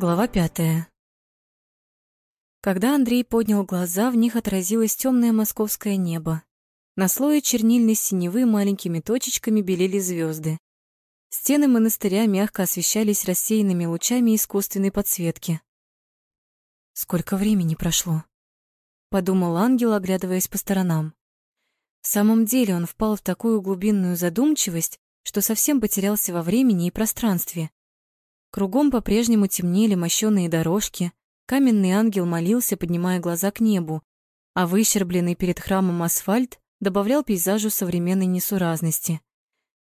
Глава пятая. Когда Андрей поднял глаза, в них отразилось темное московское небо. На слое чернильной синевы маленькими точечками белели звезды. Стены монастыря мягко освещались рассеянными лучами искусственной подсветки. «Сколько времени прошло?» — подумал ангел, оглядываясь по сторонам. В самом деле он впал в такую глубинную задумчивость, что совсем потерялся во времени и пространстве. Кругом по-прежнему темнели мощёные дорожки, каменный ангел молился, поднимая глаза к небу, а выщербленный перед храмом асфальт добавлял пейзажу современной несуразности.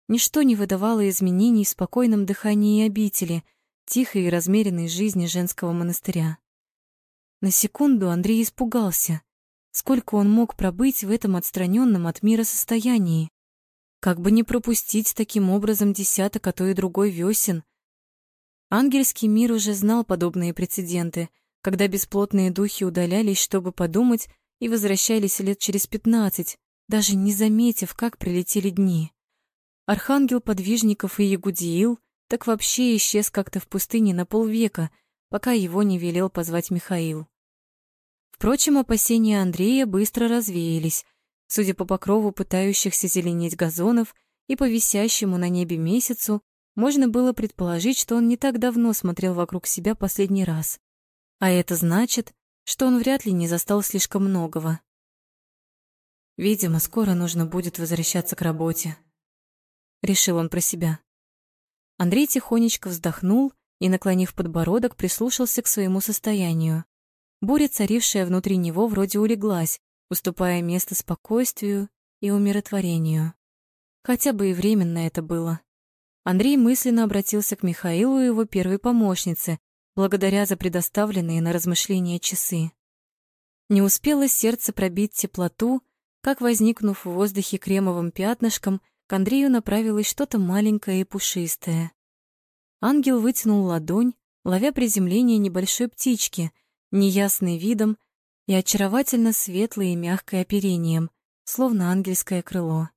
Ничто не выдавало изменений в спокойном дыхании обители, тихой и размеренной жизни женского монастыря. На секунду Андрей испугался. Сколько он мог пробыть в этом отстраненном от мира состоянии? Как бы не пропустить таким образом десяток, а то и другой весен, Ангельский мир уже знал подобные прецеденты, когда бесплотные духи удалялись, чтобы подумать, и возвращались лет через пятнадцать, даже не заметив, как прилетели дни. Архангел подвижников и Ягудиил так вообще исчез как-то в пустыне на полвека, пока его не велел позвать Михаил. Впрочем, опасения Андрея быстро развеялись, судя по покрову пытающихся зеленеть газонов и по висящему на небе месяцу, можно было предположить, что он не так давно смотрел вокруг себя последний раз. А это значит, что он вряд ли не застал слишком многого. Видимо, скоро нужно будет возвращаться к работе. Решил он про себя. Андрей тихонечко вздохнул и, наклонив подбородок, прислушался к своему состоянию. Буря, царившая внутри него, вроде улеглась, уступая место спокойствию и умиротворению. Хотя бы и временно это было. Андрей мысленно обратился к Михаилу и его первой помощнице, благодаря за предоставленные на размышления часы. Не успело сердце пробить теплоту, как, возникнув в воздухе кремовым пятнышком, к Андрею направилось что-то маленькое и пушистое. Ангел вытянул ладонь, ловя приземление небольшой птички, неясной видом и очаровательно светлой и мягкой оперением, словно ангельское крыло.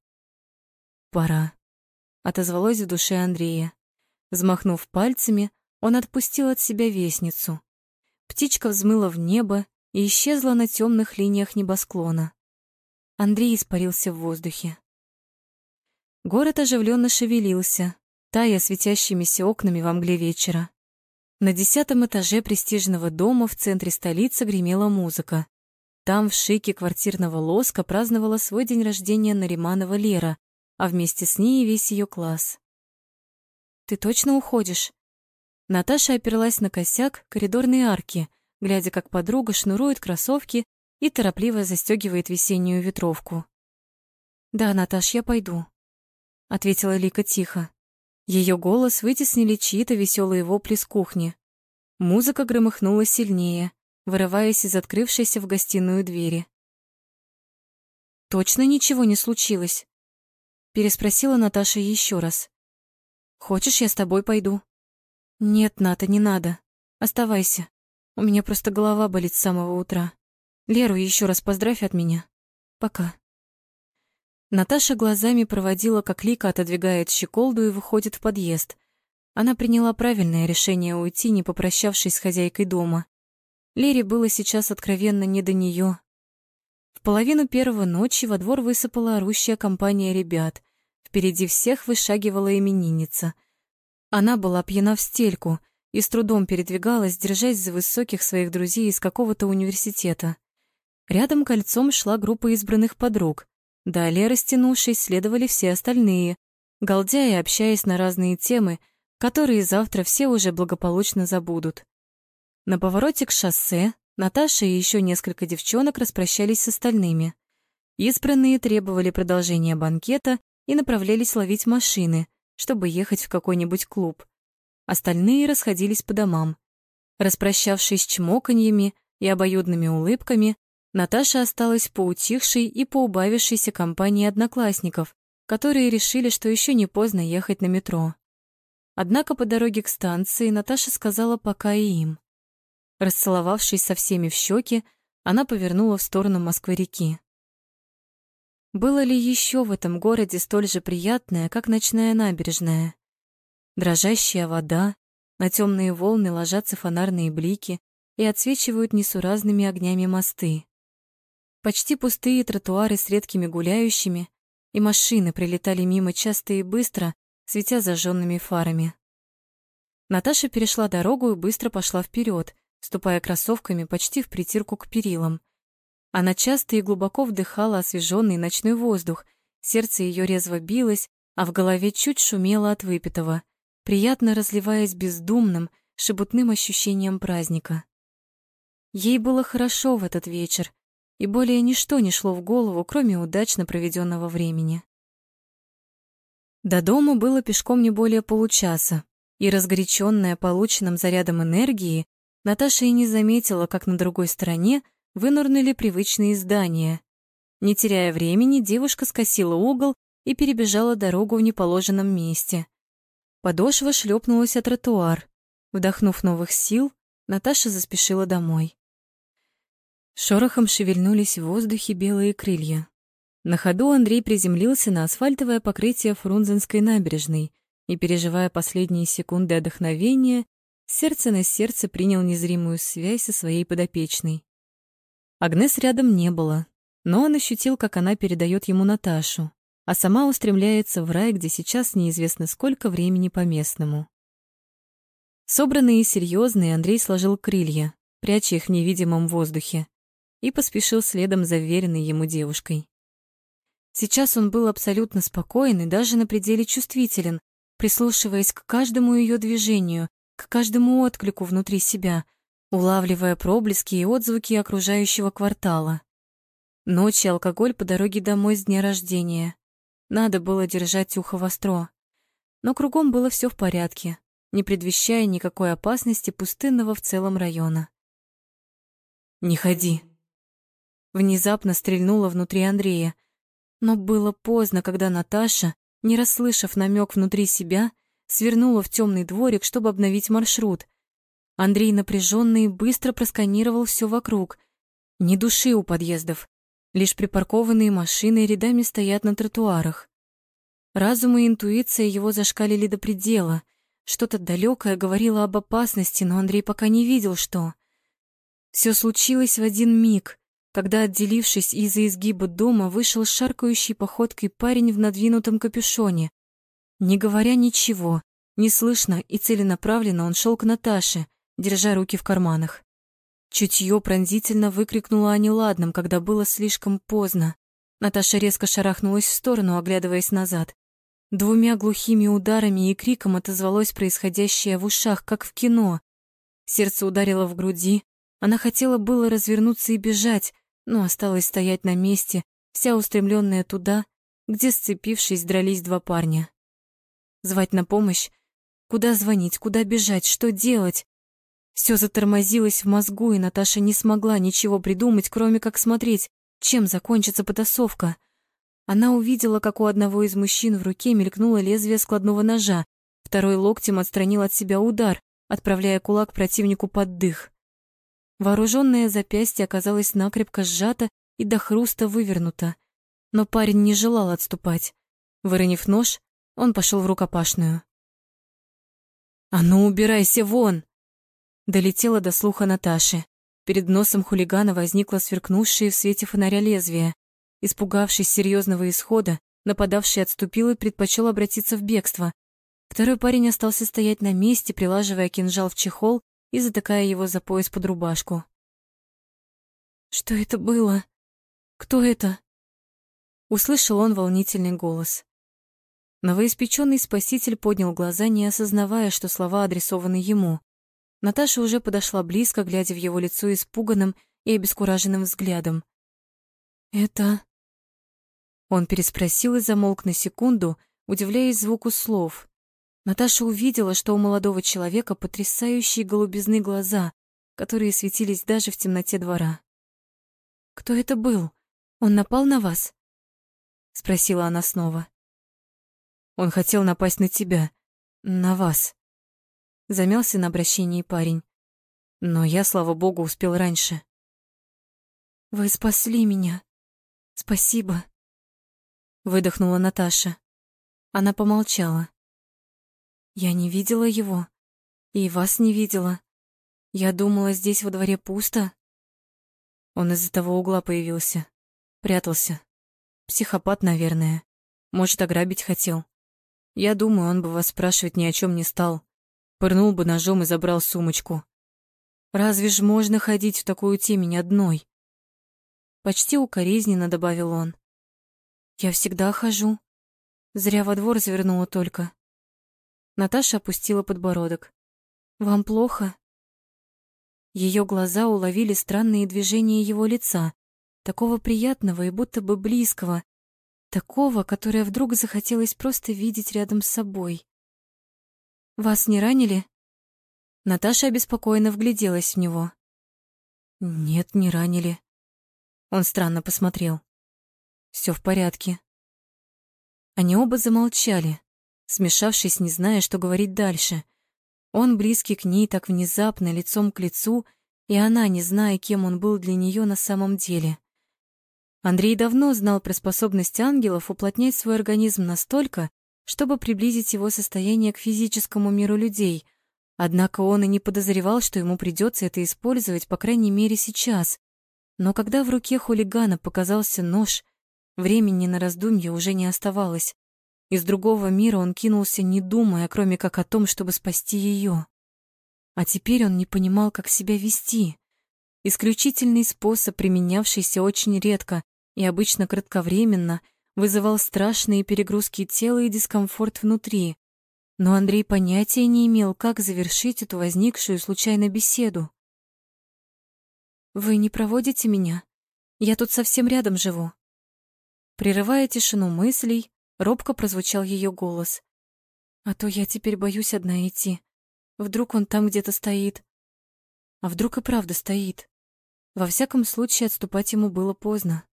Пора отозвалось в душе Андрея. Взмахнув пальцами, он отпустил от себя вестницу. Птичка взмыла в небо и исчезла на темных линиях небосклона. Андрей испарился в воздухе. Город оживленно шевелился, тая светящимися окнами во мгле вечера. На десятом этаже престижного дома в центре столицы гремела музыка. Там в шике квартирного лоска праздновала свой день рождения Нариманова Лера, а вместе с ней весь ее класс. «Ты точно уходишь?» Наташа оперлась на косяк коридорной арки, глядя, как подруга шнурует кроссовки и торопливо застегивает весеннюю ветровку. «Да, Наташ, я пойду», — ответила Лика тихо. Ее голос вытеснили чьи-то веселые вопли с кухни. Музыка громыхнула сильнее, вырываясь из открывшейся в гостиную двери. «Точно ничего не случилось?» Переспросила Наташа еще раз. Хочешь, я с тобой пойду? Нет, Ната, не надо. Оставайся. У меня просто голова болит с самого утра. Леру еще раз поздравь от меня. Пока. Наташа глазами проводила, как Лика отодвигает щеколду и выходит в подъезд. Она приняла правильное решение уйти, не попрощавшись с хозяйкой дома. Лере было сейчас откровенно не до нее. Половину первого ночи во двор высыпала орущая компания ребят. Впереди всех вышагивала именинница. Она была пьяна в стельку и с трудом передвигалась, держась за высоких своих друзей из какого-то университета. Рядом кольцом шла группа избранных подруг. Далее, растянувшись, следовали все остальные, галдя и общаясь на разные темы, которые завтра все уже благополучно забудут. На повороте к шоссе Наташа и еще несколько девчонок распрощались с остальными. Избранные требовали продолжения банкета и направлялись ловить машины, чтобы ехать в какой-нибудь клуб. Остальные расходились по домам. Распрощавшись чмоканьями и обоюдными улыбками, Наташа осталась поутихшей и поубавившейся компании одноклассников, которые решили, что еще не поздно ехать на метро. Однако по дороге к станции Наташа сказала пока и им. Расцеловавшись со всеми в щеки, она повернула в сторону Москвы-реки. Было ли еще в этом городе столь же приятное, как ночная набережная? Дрожащая вода, На темные волны ложатся фонарные блики и отсвечивают несуразными огнями мосты. Почти пустые тротуары с редкими гуляющими, и машины прилетали мимо часто и быстро, светя зажженными фарами. Наташа перешла дорогу и быстро пошла вперед, ступая кроссовками почти в притирку к перилам. Она часто и глубоко вдыхала освеженный ночной воздух, сердце ее резво билось, а в голове чуть шумело от выпитого, приятно разливаясь бездумным, шебутным ощущением праздника. Ей было хорошо в этот вечер, и более ничто не шло в голову, кроме удачно проведенного времени. До дома было пешком не более получаса, и разгоряченная полученным зарядом энергии, Наташа и не заметила, как на другой стороне вынырнули привычные здания. Не теряя времени, девушка скосила угол и перебежала дорогу в неположенном месте. Подошва шлепнулась о тротуар. Вдохнув новых сил, Наташа заспешила домой. Шорохом шевельнулись в воздухе белые крылья. На ходу Андрей приземлился на асфальтовое покрытие Фрунзенской набережной и, переживая последние секунды отдохновения, сердце на сердце принял незримую связь со своей подопечной. Агнес рядом не было, но он ощутил, как она передает ему Наташу, а сама устремляется в рай, где сейчас неизвестно сколько времени по местному. Собранный и серьезный, Андрей сложил крылья, пряча их в невидимом воздухе, и поспешил следом за веренной ему девушкой. Сейчас он был абсолютно спокоен и даже на пределе чувствителен, прислушиваясь к каждому ее движению, к каждому отклику внутри себя, улавливая проблески и отзвуки окружающего квартала. Ночь алкоголь по дороге домой с дня рождения. Надо было держать ухо востро. Но кругом было все в порядке, не предвещая никакой опасности пустынного в целом района. «Не ходи!» Внезапно стрельнула внутри Андрея, но было поздно, когда Наташа, не расслышав намек внутри себя, свернула в темный дворик, чтобы обновить маршрут, Андрей напряженно и быстро просканировал все вокруг. Ни души у подъездов, лишь припаркованные машины рядами стоят на тротуарах. Разум и интуиция его зашкалили до предела. Что-то далекое говорило об опасности, но Андрей пока не видел, что. Все случилось в один миг, когда, отделившись из-за изгиба дома, вышел шаркающей походкой парень в надвинутом капюшоне. Не говоря ничего, неслышно и целенаправленно он шел к Наташе, держа руки в карманах. Чутье пронзительно выкрикнуло о неладном, когда было слишком поздно. Наташа резко шарахнулась в сторону, оглядываясь назад. Двумя глухими ударами и криком отозвалось происходящее в ушах, как в кино. Сердце ударило в груди. Она хотела было развернуться и бежать, но осталась стоять на месте, вся устремленная туда, где, сцепившись, дрались два парня. Звать на помощь? Куда звонить, куда бежать, что делать? Все затормозилось в мозгу, и Наташа не смогла ничего придумать, кроме как смотреть, чем закончится потасовка. Она увидела, как у одного из мужчин в руке мелькнуло лезвие складного ножа, второй локтем отстранил от себя удар, отправляя кулак противнику под дых. Вооруженное запястье оказалось накрепко сжато и до хруста вывернуто, но парень не желал отступать. Выронив нож, он пошел в рукопашную. «А ну, убирайся вон!» Долетела до слуха Наташи. Перед носом хулигана возникло сверкнувшее в свете фонаря лезвие. Испугавшись серьезного исхода, нападавший отступил и предпочел обратиться в бегство. Второй парень остался стоять на месте, прилаживая кинжал в чехол и затыкая его за пояс под рубашку. «Что это было? Кто это?» Услышал он волнительный голос. Новоиспеченный спаситель поднял глаза, не осознавая, что слова адресованы ему. Наташа уже подошла близко, глядя в его лицо испуганным и обескураженным взглядом. «Это...» Он переспросил и замолк на секунду, удивляясь звуку слов. Наташа увидела, что у молодого человека потрясающие голубизны глаза, которые светились даже в темноте двора. «Кто это был? Он напал на вас?» — спросила она снова. «Он хотел напасть на тебя, на вас», Замялся на обращении парень. Но я, слава богу, успел раньше. Вы спасли меня. Спасибо. Выдохнула Наташа. Она помолчала. Я не видела его. И вас не видела. Я думала, здесь во дворе пусто. Он из-за того угла появился. Прятался. Психопат, наверное. Может, ограбить хотел. Я думаю, он бы вас спрашивать ни о чем не стал. Пырнул бы ножом и забрал сумочку. Разве ж можно ходить в такую темень одной? Почти укоризненно добавил он. Я всегда хожу. Зря во двор завернула только. Наташа опустила подбородок. Вам плохо? Ее глаза уловили странные движения его лица, такого приятного и будто бы близкого, такого, которое вдруг захотелось просто видеть рядом с собой. Вас не ранили? Наташа обеспокоенно вгляделась в него. Нет, не ранили. Он странно посмотрел. Все в порядке. Они оба замолчали, смешавшись, не зная, что говорить дальше. Он близкий к ней так внезапно, лицом к лицу, и она, не зная, кем он был для нее на самом деле. Андрей давно знал про способность ангелов уплотнять свой организм настолько, чтобы приблизить его состояние к физическому миру людей. Однако он и не подозревал, что ему придется это использовать, по крайней мере, сейчас. Но когда в руке хулигана показался нож, времени на раздумье уже не оставалось. Из другого мира он кинулся, не думая, кроме как о том, чтобы спасти ее. А теперь он не понимал, как себя вести. Исключительный способ, применявшийся очень редко и обычно кратковременно, вызывал страшные перегрузки тела и дискомфорт внутри. Но Андрей понятия не имел, как завершить эту возникшую случайно беседу. Вы не проводите меня? Я тут совсем рядом живу. Прерывая тишину мыслей, робко прозвучал ее голос. А то я теперь боюсь одна идти. Вдруг он там где-то стоит. А вдруг и правда стоит. Во всяком случае, отступать ему было поздно.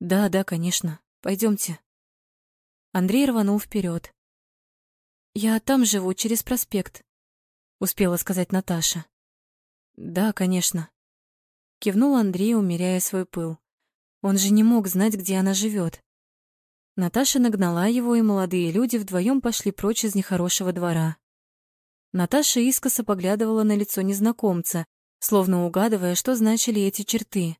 Да, да, конечно. Пойдемте. Андрей рванул вперед. Я там живу, через проспект, успела сказать Наташа. Да, конечно. Кивнул Андрей, умеряя свой пыл. Он же не мог знать, где она живет. Наташа нагнала его, и молодые люди вдвоем пошли прочь из нехорошего двора. Наташа искоса поглядывала на лицо незнакомца, словно угадывая, что значили эти черты.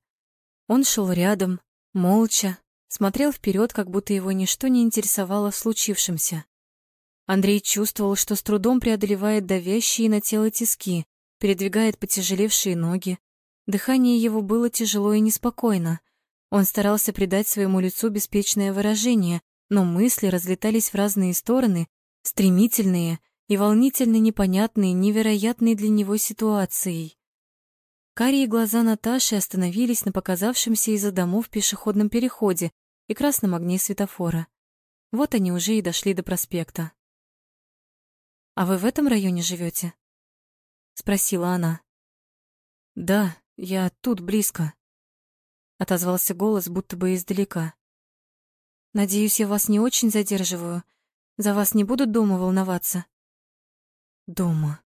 Он шел рядом, молча, смотрел вперед, как будто его ничто не интересовало случившемся. Андрей чувствовал, что с трудом преодолевает давящие на тело тиски, передвигает потяжелевшие ноги, Дыхание его было тяжело и неспокойно. Он старался придать своему лицу беспечное выражение, но мысли разлетались в разные стороны, стремительные и волнительно непонятные, невероятные для него ситуацией. Карие глаза Наташи остановились на показавшемся из-за домов пешеходном переходе и красном огне светофора. Вот они уже и дошли до проспекта. «А вы в этом районе живете? спросила она. «Да, я тут, близко. Отозвался голос, будто бы издалека. Надеюсь, я вас не очень задерживаю. За вас не будут дома волноваться? Дома.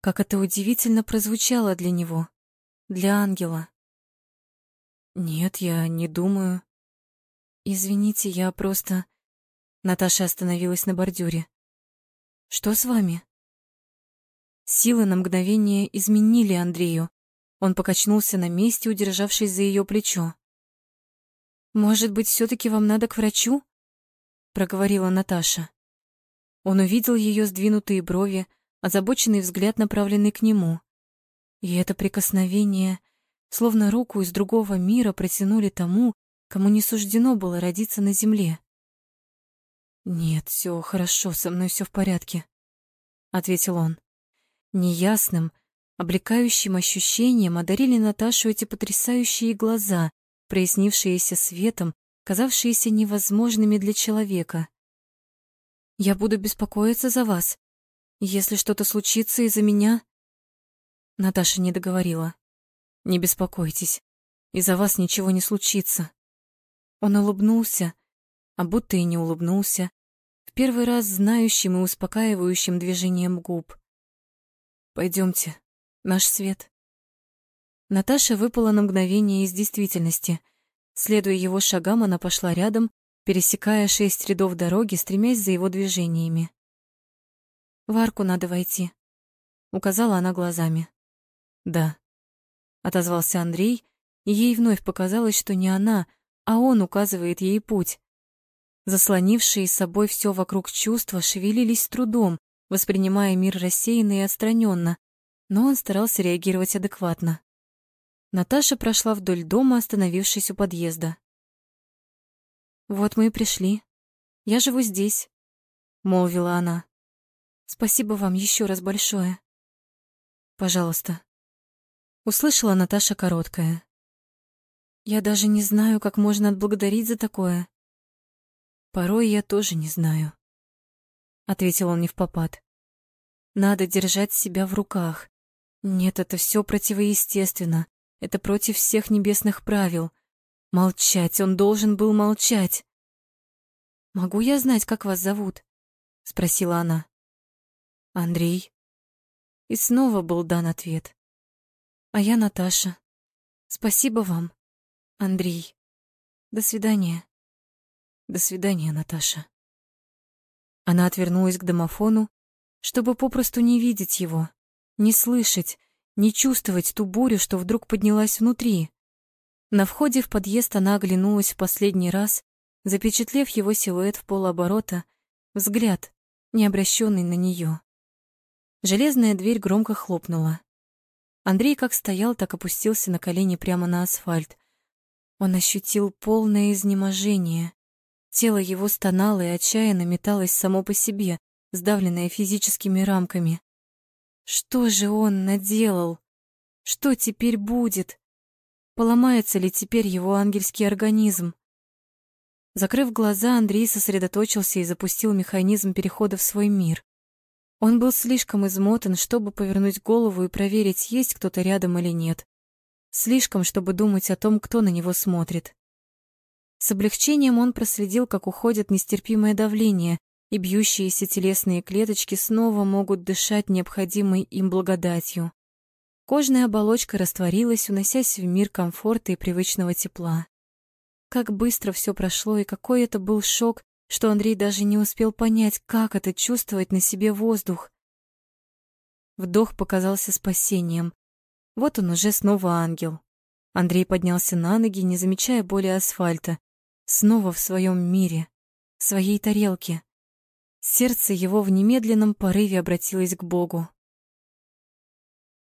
Как это удивительно прозвучало для него, для ангела. Нет, я не думаю. Извините, я просто... Наташа остановилась на бордюре. Что с вами? Силы на мгновение изменили Андрею, он покачнулся на месте, удержавшись за ее плечо. «Может быть, все таки вам надо к врачу?» — проговорила Наташа. Он увидел ее сдвинутые брови, озабоченный взгляд, направленный к нему. И это прикосновение, словно руку из другого мира протянули тому, кому не суждено было родиться на земле. «Нет, все хорошо, со мной все в порядке», — ответил он. Неясным, Облекающим ощущением одарили Наташу эти потрясающие глаза, прояснившиеся светом, казавшиеся невозможными для человека. «Я буду беспокоиться за вас. Если что-то случится из-за меня...» Наташа не договорила. «Не беспокойтесь. Из-за вас ничего не случится». Он улыбнулся, а будто и не улыбнулся, в первый раз знающим и успокаивающим движением губ. Пойдемте, Наш свет. Наташа выпала на мгновение из действительности. Следуя его шагам, она пошла рядом, пересекая шесть рядов дороги, стремясь за его движениями. В арку надо войти, указала она глазами. Да, отозвался Андрей, и ей вновь показалось, что не она, а он указывает ей путь. Заслонившие собой все вокруг чувства шевелились с трудом, воспринимая мир рассеянно и отстраненно, но он старался реагировать адекватно. Наташа прошла вдоль дома, остановившись у подъезда. «Вот мы и пришли. Я живу здесь», — молвила она. «Спасибо вам еще раз большое». «Пожалуйста». Услышала Наташа короткое. «Я даже не знаю, как можно отблагодарить за такое». «Порой я тоже не знаю», — ответил он невпопад. «Надо держать себя в руках. Нет, это все противоестественно. Это против всех небесных правил. Молчать, он должен был молчать. «Могу я знать, как вас зовут?» — спросила она. «Андрей». И снова был дан ответ. «А я Наташа. Спасибо вам, Андрей. До свидания». «До свидания, Наташа». Она отвернулась к домофону, чтобы попросту не видеть его, не слышать, не чувствовать ту бурю, что вдруг поднялась внутри. На входе в подъезд она оглянулась в последний раз, запечатлев его силуэт в полоборота, взгляд, не обращенный на нее. Железная дверь громко хлопнула. Андрей как стоял, так опустился на колени прямо на асфальт. Он ощутил полное изнеможение. Тело его стонало и отчаянно металось само по себе, сдавленное физическими рамками. Что же он наделал? Что теперь будет? Поломается ли теперь его ангельский организм? Закрыв глаза, Андрей сосредоточился и запустил механизм перехода в свой мир. Он был слишком измотан, чтобы повернуть голову и проверить, есть кто-то рядом или нет. Слишком, чтобы думать о том, кто на него смотрит. С облегчением он проследил, как уходит нестерпимое давление, и бьющиеся телесные клеточки снова могут дышать необходимой им благодатью. Кожная оболочка растворилась, уносясь в мир комфорта и привычного тепла. Как быстро все прошло, и какой это был шок, что Андрей даже не успел понять, как это чувствовать на себе воздух. Вдох показался спасением. Вот он уже снова ангел. Андрей поднялся на ноги, не замечая боли асфальта. Снова в своем мире, своей тарелке. Сердце его в немедленном порыве обратилось к Богу.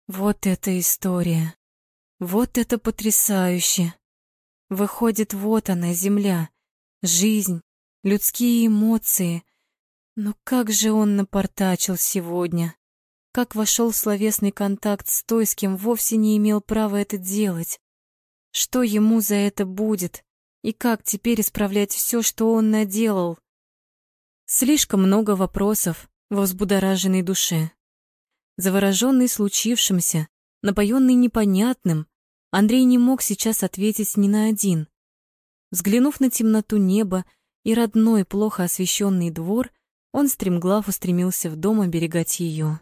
Вот эта история. Вот это потрясающе. Выходит, вот она, земля, жизнь, людские эмоции. Но как же он напортачил сегодня? Как вошел в словесный контакт с той, с кем вовсе не имел права это делать? Что ему за это будет? И как теперь исправлять все, что он наделал? Слишком много вопросов во взбудораженной душе. Завороженный случившимся, напоенный непонятным, Андрей не мог сейчас ответить ни на один. Взглянув на темноту неба и родной, плохо освещенный двор, он стремглав устремился в дом оберегать ее.